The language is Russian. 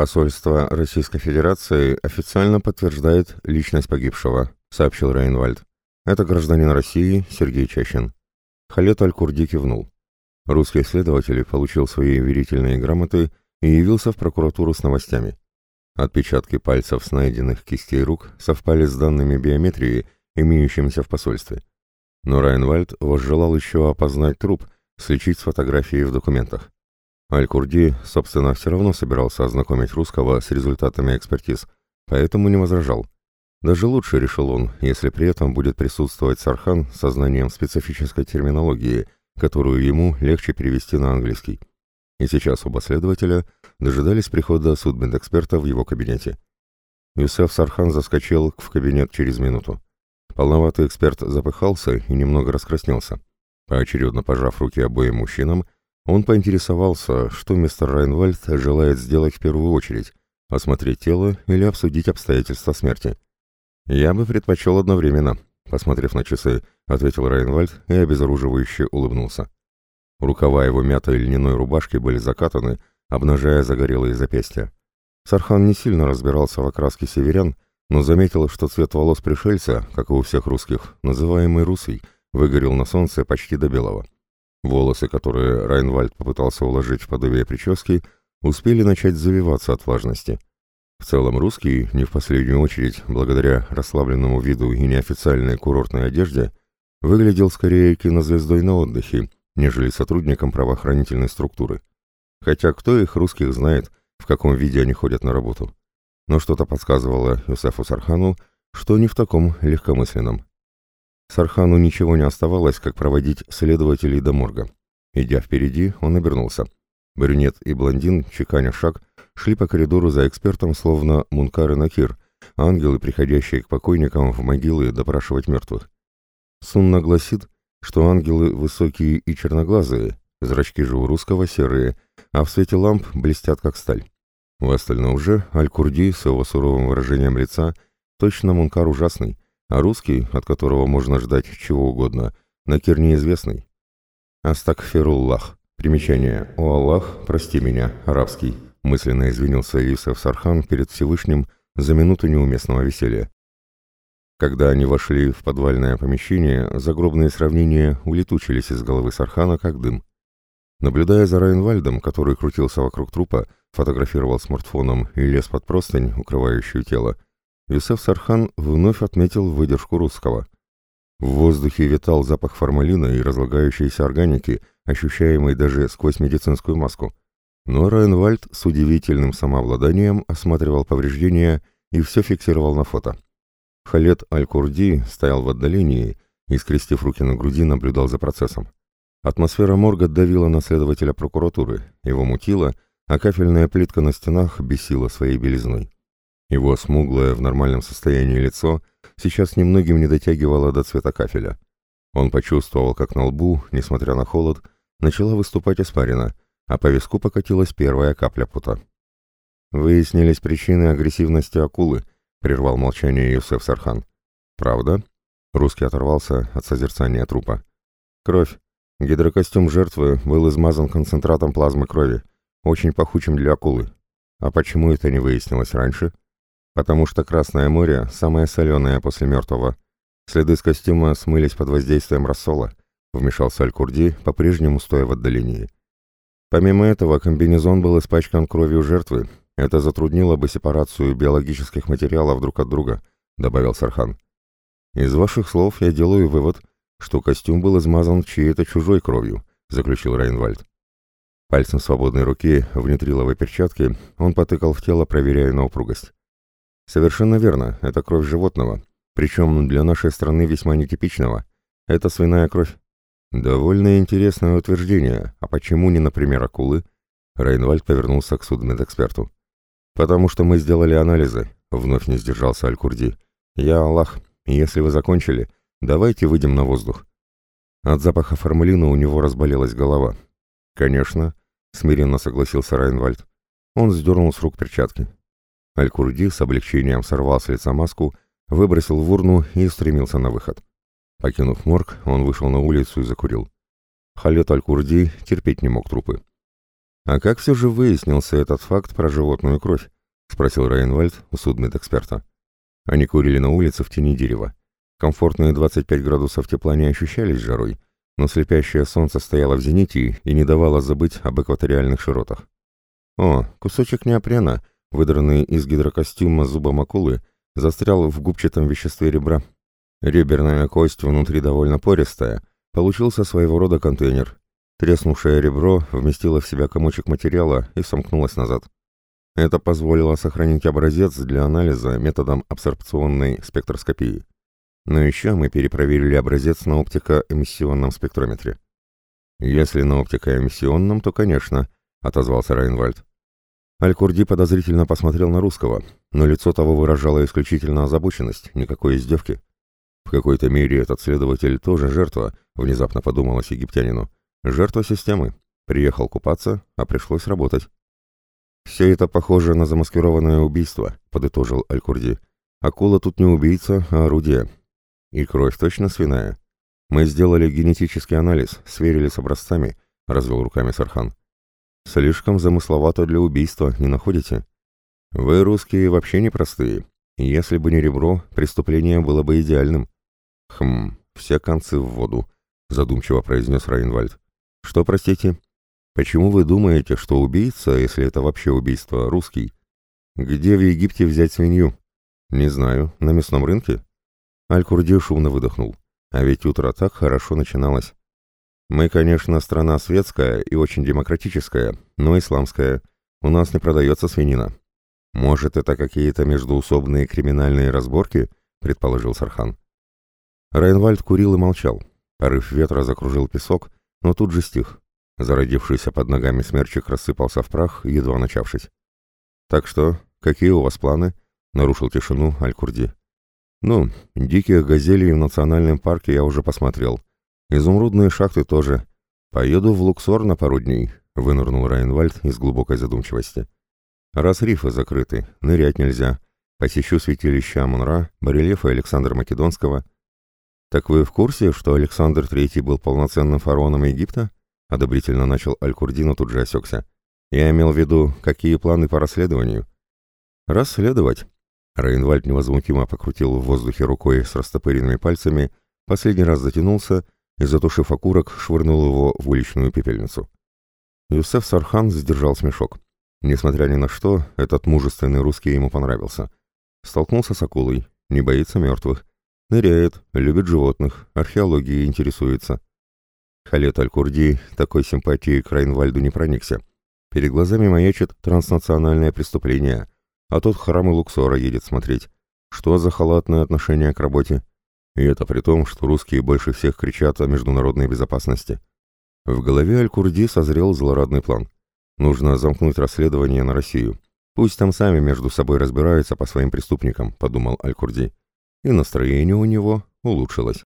Посольство Российской Федерации официально подтверждает личность погибшего, сообщил Рейнвальд. Это гражданин России Сергей Чащин. Халет Аль-Курди кивнул. Русский следователь получил свои верительные грамоты и явился в прокуратуру с новостями. Отпечатки пальцев с найденных кистей рук совпали с данными биометрии, имеющимися в посольстве. Но Райнвальд возжелал еще опознать труп, сличить с фотографией в документах. Аль-Курди, собственно, все равно собирался ознакомить русского с результатами экспертиз, поэтому не возражал. Даже лучше, решил он, если при этом будет присутствовать Сархан со знанием специфической терминологии, которую ему легче перевести на английский. И сейчас оба следователя дожидались прихода судмедэксперта в его кабинете. Юсеф Сархан заскочил в кабинет через минуту. Полноватый эксперт запыхался и немного раскраснелся. Поочередно пожав руки обоим мужчинам, он поинтересовался, что мистер Райнвальд желает сделать в первую очередь – осмотреть тело или обсудить обстоятельства смерти. «Я бы предпочел одновременно», – посмотрев на часы, ответил Райнвальд и обезоруживающе улыбнулся. Рукава его мятой льняной рубашки были закатаны, обнажая загорелые запястья. Сархан не сильно разбирался в окраске северян, но заметил, что цвет волос пришельца, как и у всех русских, называемый русый, выгорел на солнце почти до белого. Волосы, которые Райнвальд попытался уложить в подобие прически, успели начать завиваться от влажности. В целом русский, не в последнюю очередь, благодаря расслабленному виду и неофициальной курортной одежде, выглядел скорее кинозвездой на отдыхе, нежели сотрудником правоохранительной структуры. Хотя кто их, русских, знает, в каком виде они ходят на работу. Но что-то подсказывало Юсефу Сархану, что не в таком легкомысленном. Сархану ничего не оставалось, как проводить следователей до морга. Идя впереди, он обернулся. Брюнет и блондин, чеканя шаг, шли по коридору за экспертом, словно Мункар и Накир, ангелы, приходящие к покойникам в могилы допрашивать мертвых. Сунна гласит, что ангелы высокие и черноглазые, зрачки же у русского серые, а в свете ламп блестят как сталь. В остальном же Аль-Курди с его суровым выражением лица точно Мункар ужасный, а русский, от которого можно ждать чего угодно, Накир неизвестный. Астакфируллах. Примечание. «О Аллах, прости меня, арабский», мысленно извинился Юсеф Сархан перед Всевышним за минуту неуместного веселья. Когда они вошли в подвальное помещение, загробные сравнения улетучились из головы Сархана как дым. Наблюдая за Райнвальдом, который крутился вокруг трупа, фотографировал смартфоном и лез под простынь, укрывающую тело, Юсеф Сархан вновь отметил выдержку русского. В воздухе витал запах формалина и разлагающейся органики, ощущаемый даже сквозь медицинскую маску. Но Райнвальд с удивительным самообладанием осматривал повреждения и все фиксировал на фото. Халет Аль-Курди стоял в отдалении и, скрестив руки на груди, наблюдал за процессом. Атмосфера морга давила на следователя прокуратуры, его мутило, а кафельная плитка на стенах бесила своей белизной. Его смуглое в нормальном состоянии лицо сейчас немногим не дотягивало до цвета кафеля. Он почувствовал, как на лбу, несмотря на холод, начала выступать испарина, а по виску покатилась первая капля пута. «Выяснились причины агрессивности акулы», — прервал молчание Юсеф Сархан. «Правда?» — русский оторвался от созерцания трупа. «Кровь. Гидрокостюм жертвы был измазан концентратом плазмы крови, очень пахучим для акулы. А почему это не выяснилось раньше?» Потому что Красное море самое соленое после мертвого. Следы с костюма смылись под воздействием рассола, вмешался Аль-Курди, по-прежнему стоя в отдалении. Помимо этого, комбинезон был испачкан кровью жертвы. Это затруднило бы сепарацию биологических материалов друг от друга, добавил Сархан. Из ваших слов я делаю вывод, что костюм был измазан чьей-то чужой кровью, заключил Райнвальд. Пальцем свободной руки в нитриловой перчатке он потыкал в тело, проверяя на упругость. Совершенно верно, это кровь животного, причем для нашей страны весьма нетипичного. Это свиная кровь. Довольно интересное утверждение, а почему не, например, акулы? Рейнвальд повернулся к судмедэксперту. «Потому что мы сделали анализы», — вновь не сдержался Аль-Курди. «Я Аллах, если вы закончили, давайте выйдем на воздух». От запаха формалина у него разболелась голова. «Конечно», — смиренно согласился Райнвальд. Он сдернул с рук перчатки. Аль-Курди с облегчением сорвал с лица маску, выбросил в урну и стремился на выход. Покинув морг, он вышел на улицу и закурил. Халет Аль-Курди терпеть не мог трупы. «А как все же выяснился этот факт про животную кровь?» — спросил Райнвальд у судмедэксперта. Они курили на улице в тени дерева. Комфортные 25 градусов тепла не ощущались жарой, но слепящее солнце стояло в зените и не давало забыть об экваториальных широтах. О, кусочек неопрена, выдранный из гидрокостюма зубом акулы, застрял в губчатом веществе ребра. Реберная кость внутри довольно пористая, получился своего рода контейнер. Треснувшее ребро вместило в себя комочек материала и сомкнулось назад. Это позволило сохранить образец для анализа методом абсорбционной спектроскопии. Но еще мы перепроверили образец на оптико-эмиссионном спектрометре. «Если на оптико-эмиссионном, то, конечно», — отозвался Райнвальд. Аль-Курди подозрительно посмотрел на русского, но лицо того выражало исключительно озабоченность, никакой издевки. В какой-то мере этот следователь тоже жертва, внезапно подумалось египтянину. Жертва системы. Приехал купаться, а пришлось работать. «Все это похоже на замаскированное убийство», — подытожил Аль-Курди. «Акула тут не убийца, а орудие. И кровь точно свиная. Мы сделали генетический анализ, сверили с образцами», — развел руками Сархан. Слишком замысловато для убийства, не находите? Вы, русские, вообще непростые. Если бы не ребро, преступление было бы идеальным. Хм, все концы в воду, задумчиво произнес Райнвальд. Что, простите? Почему вы думаете, что убийца, если это вообще убийство, русский? Где в Египте взять свинью? Не знаю, на мясном рынке? Аль-Курди шумно выдохнул. А ведь утро так хорошо начиналось. Мы, конечно, страна светская и очень демократическая, но исламская. У нас не продается свинина. Может, это какие-то междуусобные криминальные разборки? предположил Сархан. Райнвальд курил и молчал. Порыв ветра закружил песок, но тут же стих. Зародившийся под ногами смерчик рассыпался в прах, едва начавшись. «Так что, какие у вас планы?» — нарушил тишину Аль-Курди. «Ну, диких газелей в национальном парке я уже посмотрел. Изумрудные шахты тоже. Поеду в Луксор на пару дней, вынырнул Райнвальд из глубокой задумчивости. Раз рифы закрыты, нырять нельзя. Посещу святилища Амунра, барельефы Александра Македонского. Так вы в курсе, что Александр III был полноценным фараоном Египта? Одобрительно начал Аль-Курди, но тут же осекся. Я имел в виду, какие планы по расследованию? Расследовать. Рейнвальд невозмутимо покрутил в воздухе рукой с растопыренными пальцами, последний раз затянулся и, затушив окурок, швырнул его в уличную пепельницу. Юсеф Сархан сдержал смешок. Несмотря ни на что, этот мужественный русский ему понравился. Столкнулся с акулой, не боится мертвых, ныряет, любит животных, археологией интересуется. Халет Аль-Курди такой симпатией к Райнвальду не проникся. Перед глазами маячит транснациональное преступление, а тот храмы Луксора едет смотреть. Что за халатное отношение к работе? И это при том, что русские больше всех кричат о международной безопасности. В голове Аль-Курди созрел злорадный план. Нужно замкнуть расследование на Россию. Пусть там сами между собой разбираются по своим преступникам, подумал Аль-Курди. И настроение у него улучшилось.